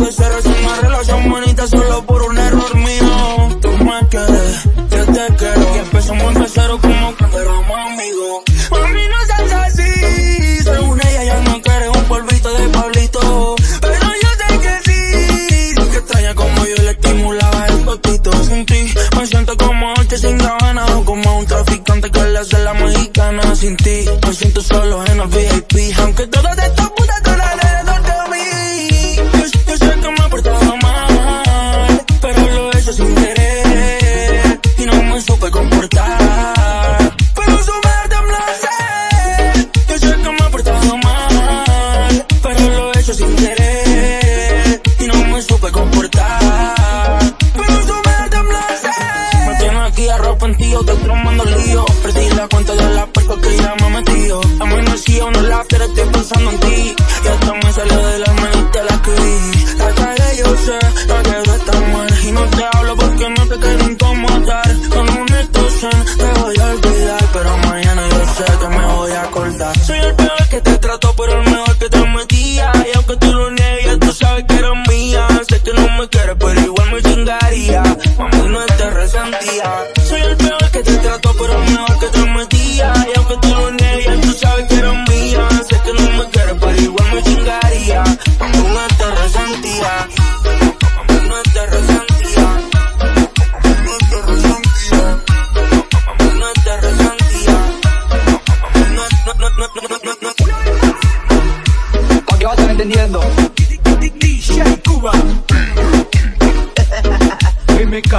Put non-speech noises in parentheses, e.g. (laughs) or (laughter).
Tú eres una relación bonita solo por un error mío. Tú me quedé, yo te quiero. Y empezamos de cero como la cuenta de la puerta que ya me metió. Amanecido, no la pero estoy pensando en ti. Y hasta me salió de la mano y te la escribí. La cagué, yo sé, la que está mal. Y no te hablo porque no te quiero incomodar. Con un zen te voy a olvidar, pero mañana yo sé que me voy a acordar. Soy el peor que te trato, pero el mejor que te metía. Y aunque tú lo niegues, tú sabes que eres mía. Sé que no me quieres, pero igual me chingaría. Mami, no te resentía. Soy el peor no te resentía. No te resentía. No te resentía. No te resentía. No, no, no, no, no, no, no. ¿Para qué vayan entendiendo? DJ Cuba. (laughs) MK.